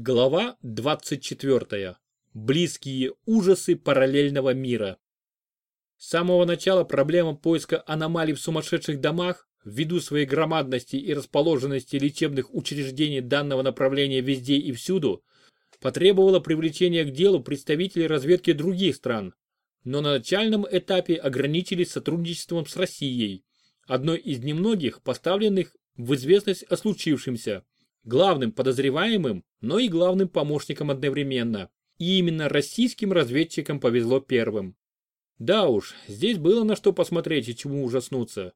Глава 24. Близкие ужасы параллельного мира. С самого начала проблема поиска аномалий в сумасшедших домах, ввиду своей громадности и расположенности лечебных учреждений данного направления везде и всюду, потребовала привлечения к делу представителей разведки других стран, но на начальном этапе ограничились сотрудничеством с Россией, одной из немногих поставленных в известность о случившемся – главным подозреваемым, но и главным помощником одновременно. И именно российским разведчикам повезло первым. Да уж, здесь было на что посмотреть и чему ужаснуться.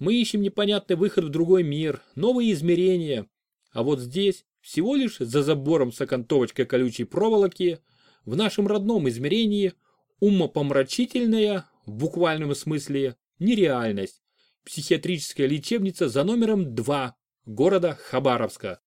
Мы ищем непонятный выход в другой мир, новые измерения. А вот здесь, всего лишь за забором с окантовочкой колючей проволоки, в нашем родном измерении, умопомрачительная, в буквальном смысле, нереальность. Психиатрическая лечебница за номером 2 города Хабаровска.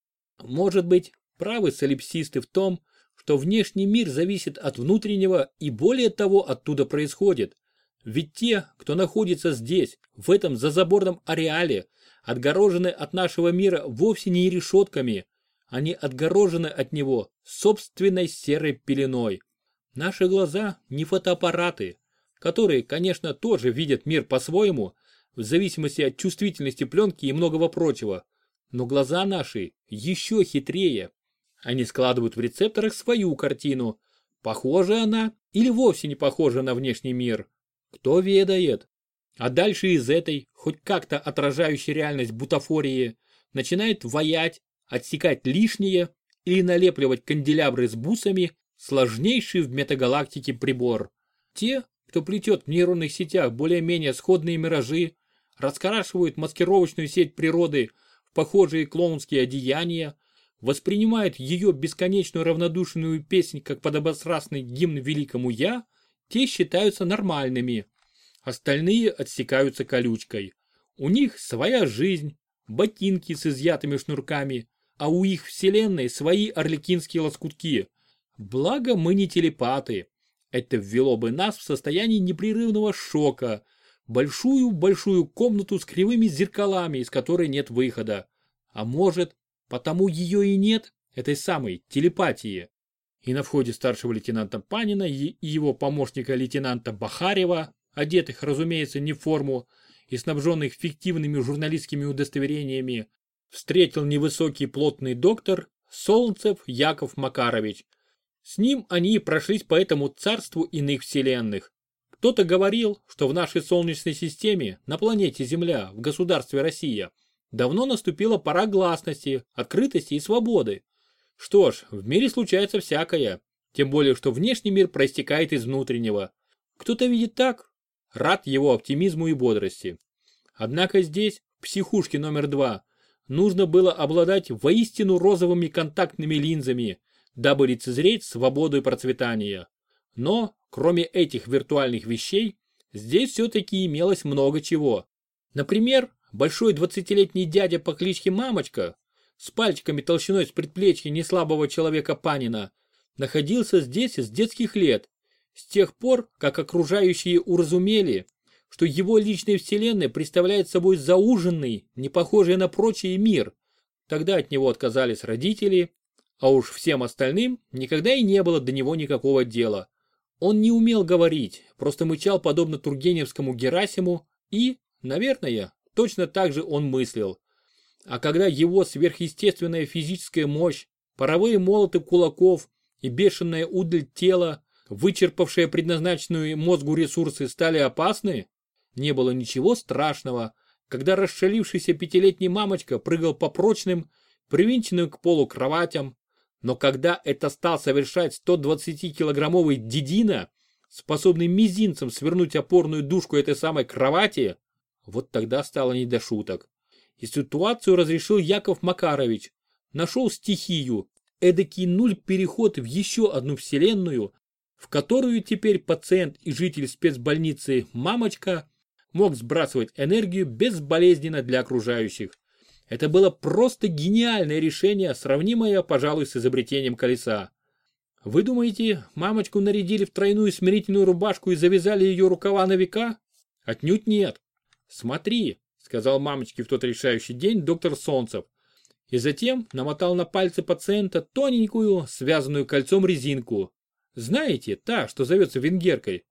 Может быть, правы солипсисты в том, что внешний мир зависит от внутреннего и более того оттуда происходит. Ведь те, кто находится здесь, в этом зазаборном ареале, отгорожены от нашего мира вовсе не решетками, они отгорожены от него собственной серой пеленой. Наши глаза не фотоаппараты, которые, конечно, тоже видят мир по-своему, в зависимости от чувствительности пленки и многого прочего. Но глаза наши еще хитрее. Они складывают в рецепторах свою картину. Похожа она или вовсе не похожа на внешний мир? Кто ведает? А дальше из этой, хоть как-то отражающей реальность бутафории, начинает ваять, отсекать лишнее или налепливать канделябры с бусами сложнейший в метагалактике прибор. Те, кто плетет в нейронных сетях более-менее сходные миражи, раскрашивают маскировочную сеть природы похожие клоунские одеяния, воспринимают ее бесконечную равнодушную песнь как подобострастный гимн великому «Я», те считаются нормальными. Остальные отсекаются колючкой. У них своя жизнь, ботинки с изъятыми шнурками, а у их вселенной свои орликинские лоскутки. Благо мы не телепаты. Это ввело бы нас в состояние непрерывного шока, большую-большую комнату с кривыми зеркалами, из которой нет выхода. А может, потому ее и нет, этой самой телепатии. И на входе старшего лейтенанта Панина и его помощника лейтенанта Бахарева, одетых, разумеется, не в форму и снабженных фиктивными журналистскими удостоверениями, встретил невысокий плотный доктор Солнцев Яков Макарович. С ним они прошлись по этому царству иных вселенных, кто-то говорил, что в нашей Солнечной системе, на планете Земля, в государстве Россия, давно наступила пора гласности, открытости и свободы. Что ж, в мире случается всякое, тем более, что внешний мир проистекает из внутреннего. Кто-то видит так, рад его оптимизму и бодрости. Однако здесь, в психушке номер два, нужно было обладать воистину розовыми контактными линзами, дабы лицезреть свободу и процветание. Но, кроме этих виртуальных вещей, здесь все-таки имелось много чего. Например, большой 20-летний дядя по кличке Мамочка с пальчиками толщиной с предплечья неслабого человека Панина находился здесь с детских лет, с тех пор, как окружающие уразумели, что его личная вселенная представляет собой зауженный, не похожий на прочие мир. Тогда от него отказались родители, а уж всем остальным никогда и не было до него никакого дела. Он не умел говорить, просто мычал подобно Тургеневскому Герасиму и, наверное, точно так же он мыслил. А когда его сверхъестественная физическая мощь, паровые молоты кулаков и бешеная удаль тела, вычерпавшая предназначенную мозгу ресурсы, стали опасны, не было ничего страшного, когда расшалившийся пятилетний мамочка прыгал по прочным, привинченным к полу кроватям, но когда это стал совершать 120-килограммовый дедина, способный мизинцем свернуть опорную дужку этой самой кровати, вот тогда стало не до шуток. И ситуацию разрешил Яков Макарович. Нашел стихию, эдакий нуль-переход в еще одну вселенную, в которую теперь пациент и житель спецбольницы «Мамочка» мог сбрасывать энергию безболезненно для окружающих. Это было просто гениальное решение, сравнимое, пожалуй, с изобретением колеса. Вы думаете, мамочку нарядили в тройную смирительную рубашку и завязали ее рукава на века? Отнюдь нет. Смотри, сказал мамочке в тот решающий день доктор Солнцев. и затем намотал на пальцы пациента тоненькую, связанную кольцом резинку. Знаете, та, что зовется венгеркой.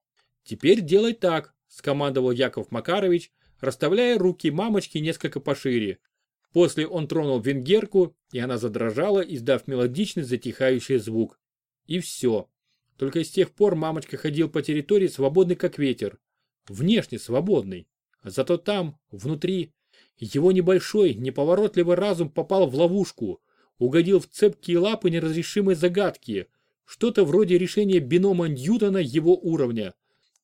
Теперь делай так, скомандовал Яков Макарович, расставляя руки мамочки несколько пошире. После он тронул венгерку, и она задрожала, издав мелодичный затихающий звук. И все. Только с тех пор мамочка ходил по территории свободный как ветер. Внешне свободный. Зато там, внутри, его небольшой, неповоротливый разум попал в ловушку, угодил в цепкие лапы неразрешимой загадки, что-то вроде решения бинома Ньютона его уровня.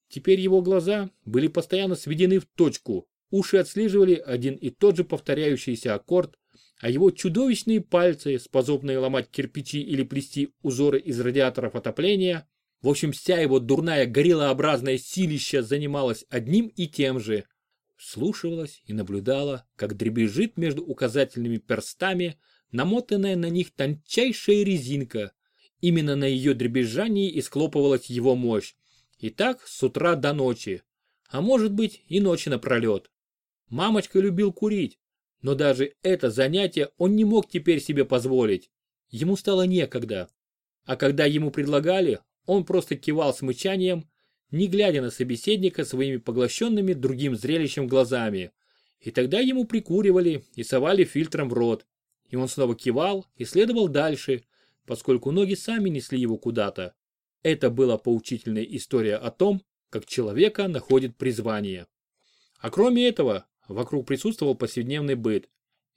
Теперь его глаза были постоянно сведены в точку, уши отслеживали один и тот же повторяющийся аккорд, а его чудовищные пальцы, способные ломать кирпичи или плести узоры из радиаторов отопления, в общем, вся его дурная гориллообразная силища занималась одним и тем же. Вслушивалась и наблюдала, как дребезжит между указательными перстами намотанная на них тончайшая резинка. Именно на ее дребезжании и склопывалась его мощь. И так с утра до ночи. А может быть и ночи напролет. Мамочка любил курить, но даже это занятие он не мог теперь себе позволить. Ему стало некогда. А когда ему предлагали, он просто кивал с не глядя на собеседника своими поглощенными другим зрелищем глазами. И тогда ему прикуривали и совали фильтром в рот. И он снова кивал и следовал дальше, поскольку ноги сами несли его куда-то. Это была поучительная история о том, как человека находит призвание. А кроме этого, вокруг присутствовал повседневный быт.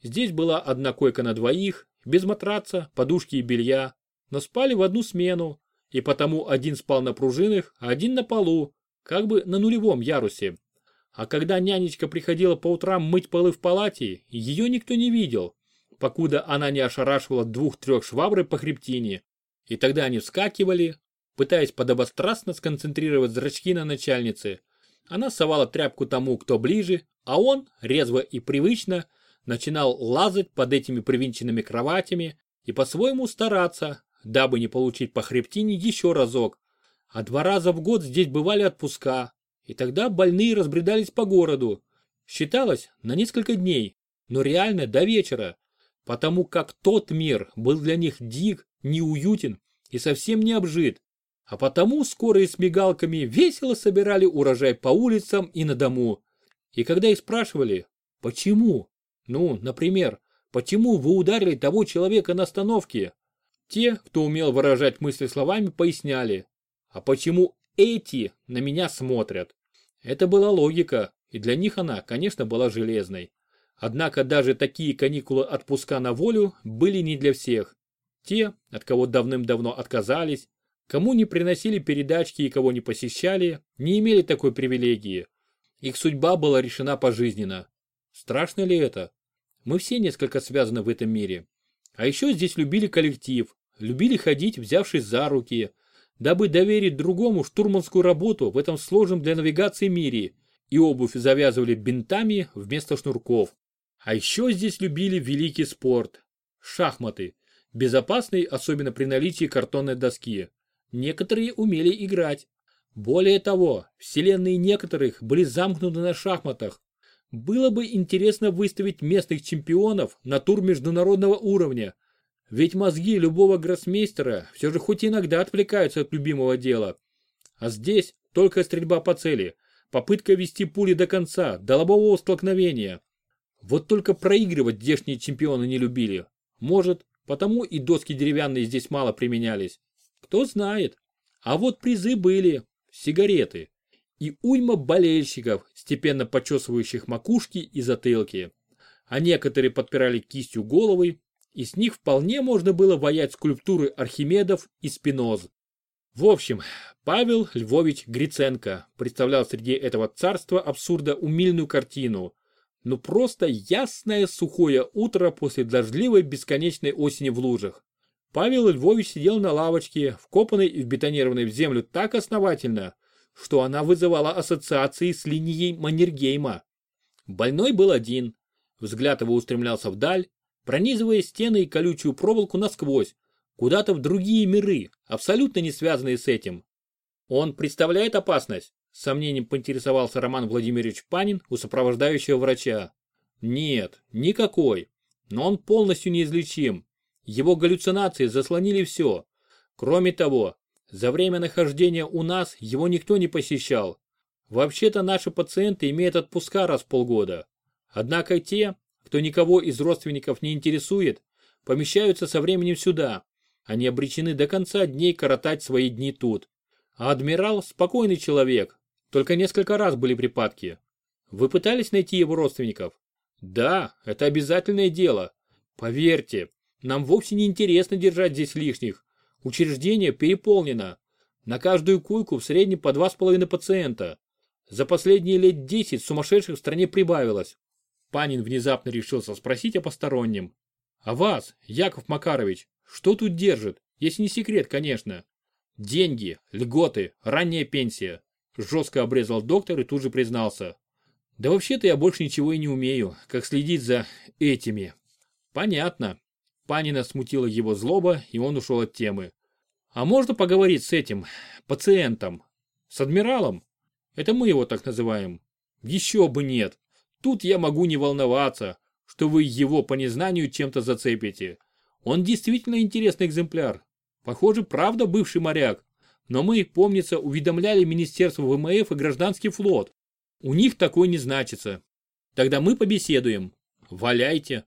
Здесь была одна койка на двоих, без матраца, подушки и белья, но спали в одну смену, и потому один спал на пружинах, а один на полу, как бы на нулевом ярусе. А когда нянечка приходила по утрам мыть полы в палате, ее никто не видел, покуда она не ошарашивала двух-трех швабры по хребтине. И тогда они вскакивали, пытаясь подобострастно сконцентрировать зрачки на начальнице. Она совала тряпку тому, кто ближе, а он, резво и привычно, начинал лазать под этими привинченными кроватями и по-своему стараться, дабы не получить по хребтине еще разок. А два раза в год здесь бывали отпуска, и тогда больные разбредались по городу. Считалось на несколько дней, но реально до вечера, потому как тот мир был для них дик, неуютен и совсем не обжит. А потому скорые с мигалками весело собирали урожай по улицам и на дому. И когда их спрашивали, почему? Ну, например, почему вы ударили того человека на остановке? Те, кто умел выражать мысли словами, поясняли, а почему эти на меня смотрят? Это была логика, и для них она, конечно, была железной. Однако даже такие каникулы отпуска на волю были не для всех. Те, от кого давным-давно отказались, кому не приносили передачки и кого не посещали, не имели такой привилегии. Их судьба была решена пожизненно. Страшно ли это? Мы все несколько связаны в этом мире. А еще здесь любили коллектив, любили ходить, взявшись за руки, дабы доверить другому штурманскую работу в этом сложном для навигации мире, и обувь завязывали бинтами вместо шнурков. А еще здесь любили великий спорт – шахматы, безопасный особенно при наличии картонной доски. Некоторые умели играть. Более того, вселенные некоторых были замкнуты на шахматах. Было бы интересно выставить местных чемпионов на тур международного уровня – ведь мозги любого гроссмейстера все же хоть иногда отвлекаются от любимого дела. А здесь только стрельба по цели, попытка вести пули до конца, до лобового столкновения. Вот только проигрывать здешние чемпионы не любили. Может, потому и доски деревянные здесь мало применялись. Кто знает. А вот призы были. Сигареты. И уйма болельщиков, степенно почесывающих макушки и затылки. А некоторые подпирали кистью головы и с них вполне можно было воять скульптуры Архимедов и Спиноз. В общем, Павел Львович Гриценко представлял среди этого царства абсурда умильную картину. Ну просто ясное сухое утро после дождливой бесконечной осени в лужах. Павел Львович сидел на лавочке, вкопанной и вбетонированной в землю так основательно, что она вызывала ассоциации с линией Маннергейма. Больной был один. Взгляд его устремлялся вдаль, пронизывая стены и колючую проволоку насквозь, куда-то в другие миры, абсолютно не связанные с этим. Он представляет опасность? С сомнением поинтересовался Роман Владимирович Панин у сопровождающего врача. Нет, никакой. но он полностью неизлечим. Его галлюцинации заслонили все. Кроме того, за время нахождения у нас его никто не посещал. Вообще-то наши пациенты имеют отпуска раз в полгода. Однако те, кто никого из родственников не интересует, помещаются со временем сюда. Они обречены до конца дней коротать свои дни тут. А адмирал спокойный человек, только несколько раз были припадки. Вы пытались найти его родственников? Да, это обязательное дело. Поверьте, нам вовсе не интересно держать здесь лишних. Учреждение переполнено. На каждую койку в среднем по два с половиной пациента. За последние лет десять сумасшедших в стране прибавилось. Панин внезапно решился спросить о постороннем. А вас, Яков Макарович, что тут держит, если не секрет, конечно? Деньги, льготы, ранняя пенсия. Жестко обрезал доктор и тут же признался. Да вообще-то я больше ничего и не умею, как следить за этими. Понятно. Панина смутила его злоба, и он ушел от темы. А можно поговорить с этим, пациентом? С адмиралом? Это мы его так называем. Еще бы нет. Тут я могу не волноваться, что вы его по незнанию чем-то зацепите. Он действительно интересный экземпляр. Похоже, правда бывший моряк. Но мы, помнится, уведомляли Министерство ВМФ и Гражданский флот. У них такой не значится. Тогда мы побеседуем. Валяйте.